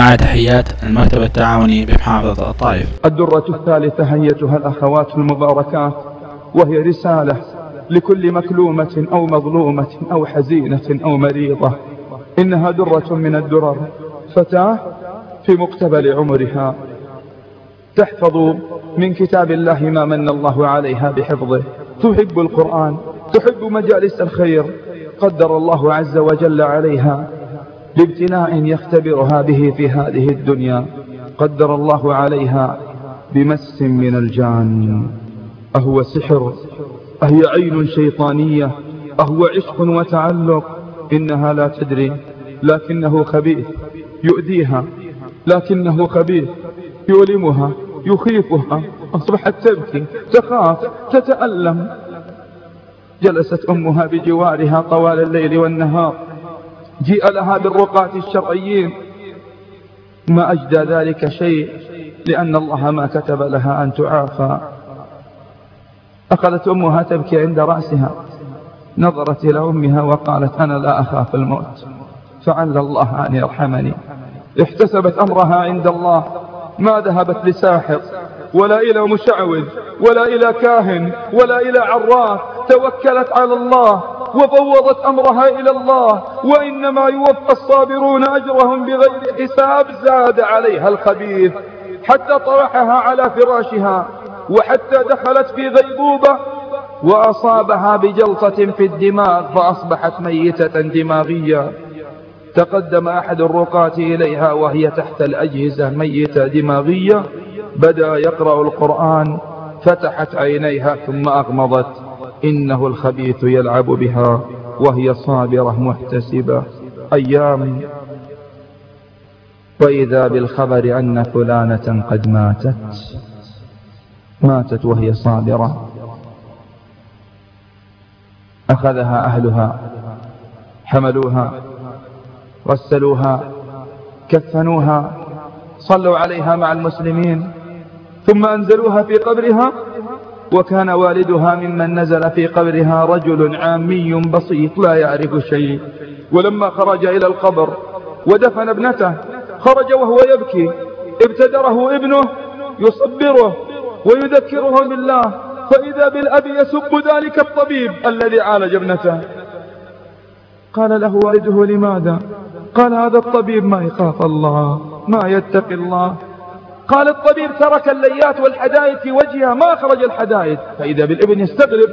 مع تحيات المكتب التعاوني بمحافظة الطائف. الدرة الثالثة أيتها الأخوات المباركات وهي رسالة لكل مكلومة أو مظلومة أو حزينة أو مريضة. إنها درة من الدرر فتاة في مقتبل عمرها. تحفظ من كتاب الله ما من الله عليها بحفظه. تحب القرآن تحب مجالس الخير قدر الله عز وجل عليها. لابتلاء يختبرها به في هذه الدنيا قدر الله عليها بمس من الجان. أهو سحر أهي عين شيطانية أهو عشق وتعلق إنها لا تدري لكنه خبيث يؤذيها لكنه خبيث يؤلمها يخيفها أصبحت تبكي تخاف تتألم. جلست أمها بجوارها طوال الليل والنهار جيء لها بالرقاة الشرعيين. ما أجدى ذلك شيء لأن الله ما كتب لها أن تعافى. أخذت أمها تبكي عند رأسها. نظرت إلى أمها وقالت أنا لا أخاف الموت. فعل الله أن يرحمني. احتسبت أمرها عند الله. ما ذهبت لساحر ولا إلى مشعوذ ولا إلى كاهن ولا إلى عراف توكلت على الله. وفوضت أمرها إلى الله وإنما يوفى الصابرون أجرهم بغير حساب زاد عليها الخبيث حتى طرحها على فراشها وحتى دخلت في غيبوبة وأصابها بجلطة في الدماغ فأصبحت ميتة دماغية. تقدم أحد الرقاة إليها وهي تحت الأجهزة ميتة دماغية بدأ يقرأ القرآن فتحت عينيها ثم أغمضت. إنه الخبيث يلعب بها وهي صابرة محتسبة. أيام. وإذا بالخبر أن فلانة قد ماتت. ماتت وهي صابرة. أخذها أهلها. حملوها. غسلوها. كفنوها. صلوا عليها مع المسلمين. ثم أنزلوها في قبرها. وكان والدها ممن نزل في قبرها رجل عامي بسيط لا يعرف شيء. ولما خرج إلى القبر ودفن ابنته خرج وهو يبكي. ابتدره ابنه يصبره ويذكره بالله. فإذا بالأب يسب ذلك الطبيب الذي عالج ابنته. قال له والده لماذا؟ قال هذا الطبيب ما يخاف الله ما يتقي الله. قال الطبيب ترك الليات والحدائد في وجهها ما أخرج الحدائد. فإذا بالإبن يستغرب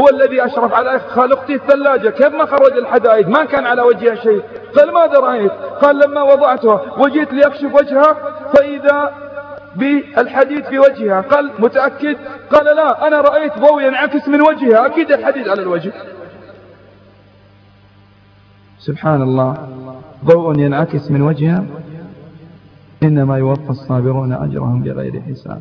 هو الذي أشرف على خالقتي الثلاجة كيف ما خرج الحدائد؟ ما كان على وجهها شيء. قال ماذا رأيت؟ قال لما وضعتها وجيت ليكشف وجهها فإذا بالحديد في وجهها. قال متأكد؟ قال لا أنا رأيت ضوء ينعكس من وجهها. أكيد الحديد على الوجه. سبحان الله. ضوء ينعكس من وجهها. إنما يوفى الصابرون أجرهم بغير حساب.